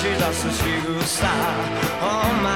し出す仕草。お前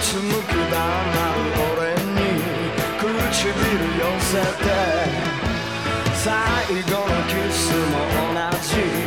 つくだな俺に唇寄せて最後のキスも同じ